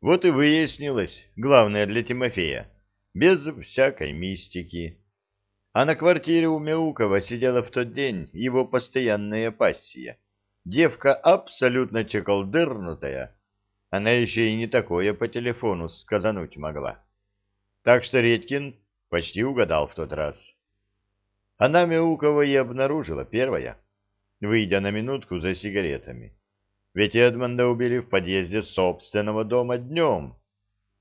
Вот и выяснилось, главное для Тимофея, без всякой мистики. А на квартире у Мяукова сидела в тот день его постоянная пассия. Девка абсолютно чеколдырнутая, она еще и не такое по телефону сказануть могла. Так что Редькин почти угадал в тот раз. Она Мяукова и обнаружила первая, выйдя на минутку за сигаретами. Ведь Эдмонда убили в подъезде собственного дома днем,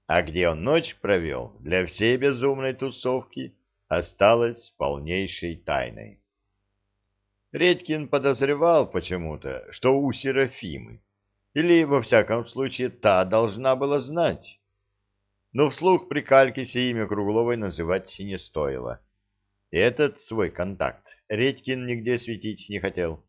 а где он ночь провел, для всей безумной тусовки осталось полнейшей тайной. Редькин подозревал почему-то, что у Серафимы, или, во всяком случае, та должна была знать. Но вслух при Калькисе имя Кругловой называть не стоило. Этот свой контакт Редькин нигде светить не хотел.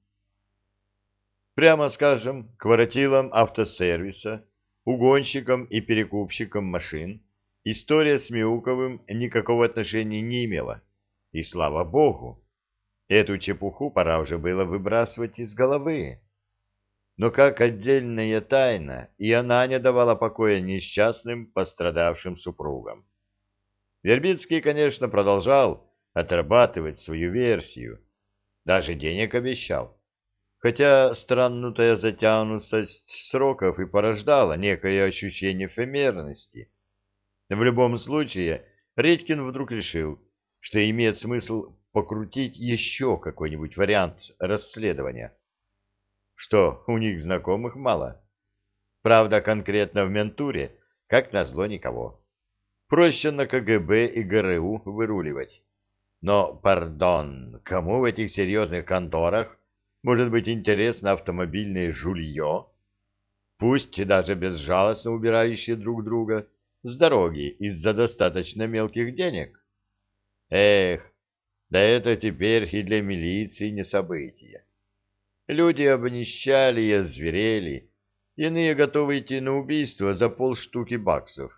Прямо скажем, к воротилам автосервиса, угонщикам и перекупщикам машин история с Миуковым никакого отношения не имела. И слава богу, эту чепуху пора уже было выбрасывать из головы. Но как отдельная тайна, и она не давала покоя несчастным пострадавшим супругам. Вербицкий, конечно, продолжал отрабатывать свою версию, даже денег обещал хотя страннутая затянутость сроков и порождала некое ощущение эфемерности. В любом случае, Редькин вдруг решил, что имеет смысл покрутить еще какой-нибудь вариант расследования. Что, у них знакомых мало? Правда, конкретно в ментуре, как назло, никого. Проще на КГБ и ГРУ выруливать. Но, пардон, кому в этих серьезных конторах может быть интересно автомобильное жулье, пусть даже безжалостно убирающие друг друга с дороги из-за достаточно мелких денег. Эх, да это теперь и для милиции не событие. Люди обнищали и озверели, иные готовы идти на убийство за полштуки баксов,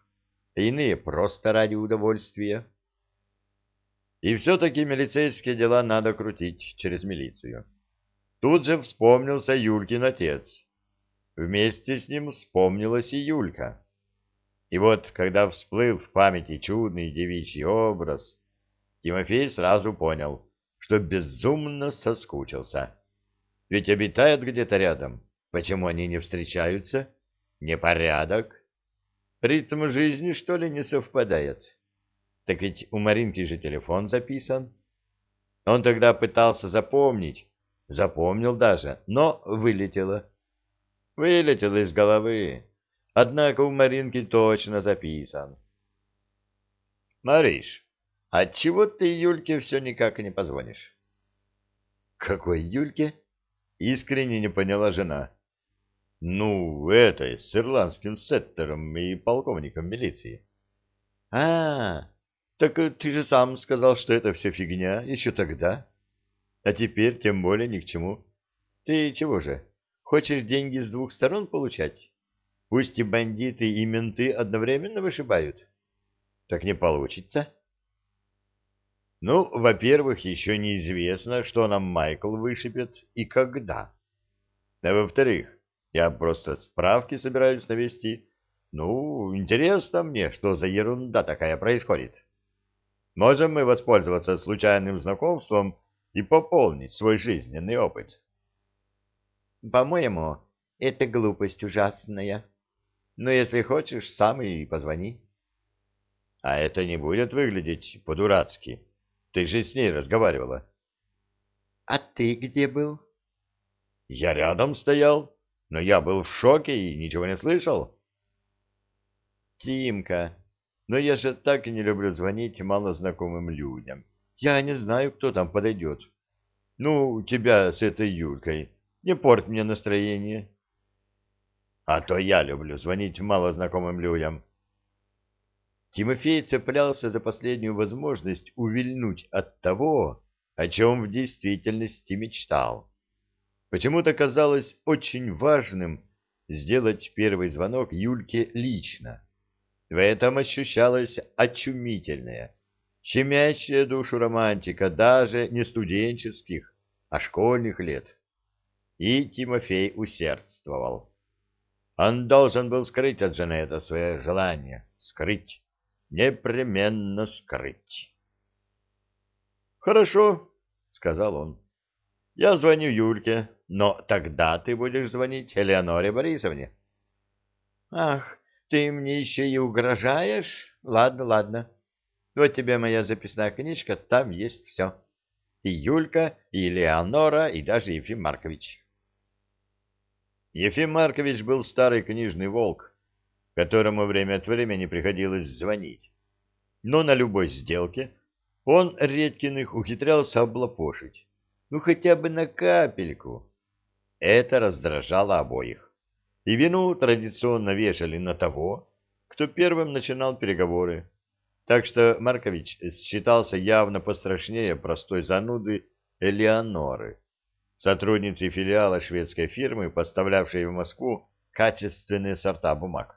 иные просто ради удовольствия. И все-таки милицейские дела надо крутить через милицию. Тут же вспомнился Юлькин отец. Вместе с ним вспомнилась и Юлька. И вот, когда всплыл в памяти чудный девичий образ, Тимофей сразу понял, что безумно соскучился. Ведь обитает где-то рядом. Почему они не встречаются? Непорядок. Ритм жизни, что ли, не совпадает? Так ведь у Маринки же телефон записан. Он тогда пытался запомнить, Запомнил даже, но вылетело. Вылетело из головы. Однако у Маринки точно записан. Мариш, отчего ты Юльке все никак не позвонишь? Какой Юльке? Искренне не поняла жена. Ну, этой, с ирландским сеттером и полковником милиции. А, так ты же сам сказал, что это все фигня еще тогда. А теперь тем более ни к чему. Ты чего же, хочешь деньги с двух сторон получать? Пусть и бандиты, и менты одновременно вышибают. Так не получится. Ну, во-первых, еще неизвестно, что нам Майкл вышибет и когда. А во-вторых, я просто справки собираюсь навести. Ну, интересно мне, что за ерунда такая происходит. Можем мы воспользоваться случайным знакомством и пополнить свой жизненный опыт. По-моему, это глупость ужасная. Но если хочешь, сам и позвони. А это не будет выглядеть по-дурацки. Ты же с ней разговаривала. А ты где был? Я рядом стоял, но я был в шоке и ничего не слышал. Тимка, но я же так и не люблю звонить малознакомым людям. Я не знаю, кто там подойдет. Ну, тебя с этой Юлькой. Не порт мне настроение. А то я люблю звонить малознакомым людям. Тимофей цеплялся за последнюю возможность увильнуть от того, о чем в действительности мечтал. Почему-то казалось очень важным сделать первый звонок Юльке лично. В этом ощущалось очумительное, щемящая душу романтика даже не студенческих, а школьных лет. И Тимофей усердствовал. Он должен был скрыть от это свое желание. Скрыть. Непременно скрыть. «Хорошо», — сказал он. «Я звоню Юльке, но тогда ты будешь звонить Элеоноре Борисовне». «Ах, ты мне еще и угрожаешь? Ладно, ладно. Вот тебе моя записная книжка, там есть все. И Юлька, и Леонора, и даже Ефим Маркович. Ефим Маркович был старый книжный волк, которому время от времени приходилось звонить. Но на любой сделке он Редькиных ухитрялся облапошить. Ну, хотя бы на капельку. Это раздражало обоих. И вину традиционно вешали на того, кто первым начинал переговоры. Так что Маркович считался явно пострашнее простой зануды Элеоноры, сотрудницы филиала шведской фирмы, поставлявшей в Москву качественные сорта бумаг.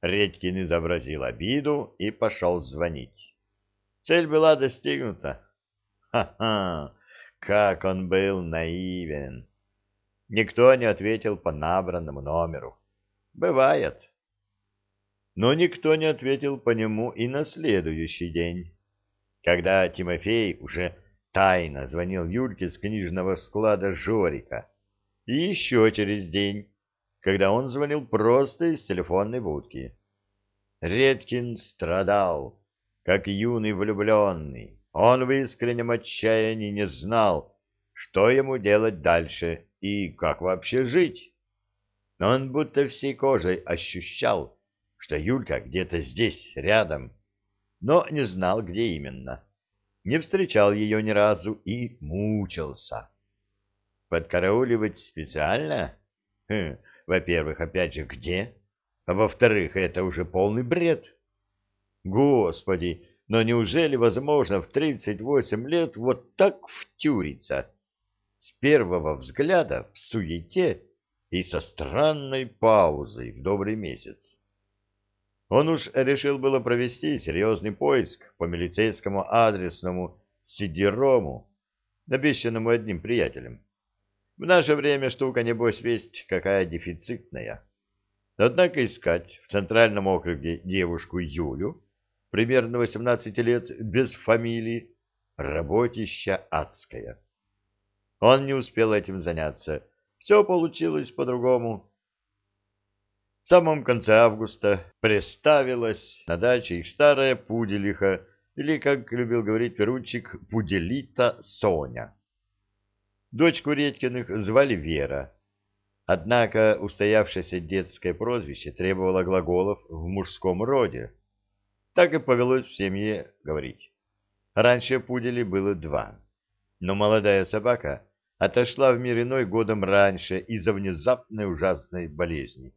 Редькин изобразил обиду и пошел звонить. Цель была достигнута. Ха-ха! Как он был наивен! Никто не ответил по набранному номеру. Бывает но никто не ответил по нему и на следующий день, когда Тимофей уже тайно звонил Юльке с книжного склада Жорика, и еще через день, когда он звонил просто из телефонной будки. Редкин страдал, как юный влюбленный. Он в искреннем отчаянии не знал, что ему делать дальше и как вообще жить. Но он будто всей кожей ощущал, что Юлька где-то здесь, рядом, но не знал, где именно. Не встречал ее ни разу и мучился. Подкарауливать специально? Хм, во-первых, опять же, где? А во-вторых, это уже полный бред. Господи, но неужели возможно в 38 лет вот так втюриться? С первого взгляда в суете и со странной паузой в добрый месяц. Он уж решил было провести серьезный поиск по милицейскому адресному сидерому, обещанному одним приятелем. В наше время штука, небось, весть какая дефицитная. Однако искать в Центральном округе девушку Юлю, примерно 18 лет, без фамилии, работища адская. Он не успел этим заняться. Все получилось по-другому. В самом конце августа представилась на даче их старая пуделиха, или, как любил говорить перучик, пуделита Соня. Дочку Редькиных звали Вера. Однако устоявшееся детское прозвище требовало глаголов в мужском роде. Так и повелось в семье говорить. Раньше пуделей было два, но молодая собака отошла в мир иной годом раньше из-за внезапной ужасной болезни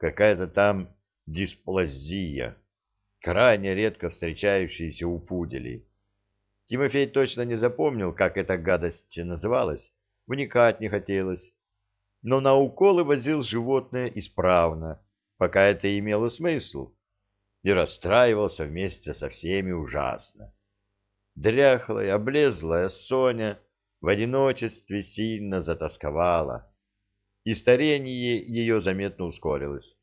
какая-то там дисплазия, крайне редко встречающаяся у пуделей. Тимофей точно не запомнил, как эта гадость называлась, вникать не хотелось, но на уколы возил животное исправно, пока это имело смысл, и расстраивался вместе со всеми ужасно. Дряхлая, облезлая Соня в одиночестве сильно затасковала и старение ее заметно ускорилось.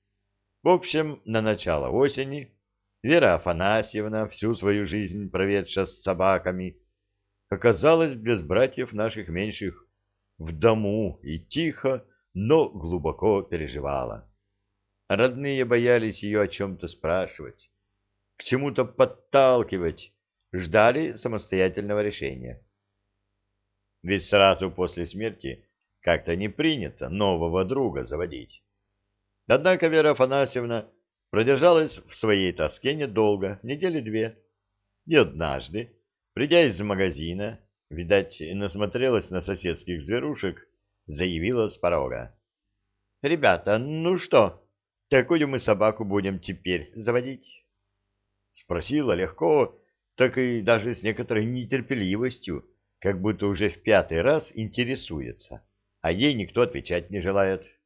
В общем, на начало осени Вера Афанасьевна, всю свою жизнь проведшая с собаками, оказалась без братьев наших меньших в дому и тихо, но глубоко переживала. Родные боялись ее о чем-то спрашивать, к чему-то подталкивать, ждали самостоятельного решения. Ведь сразу после смерти как-то не принято нового друга заводить. Однако Вера Афанасьевна продержалась в своей тоске недолго, недели две. И однажды, придя из магазина, видать, насмотрелась на соседских зверушек, заявила с порога. — Ребята, ну что, какую мы собаку будем теперь заводить? Спросила легко, так и даже с некоторой нетерпеливостью, как будто уже в пятый раз интересуется а ей никто отвечать не желает.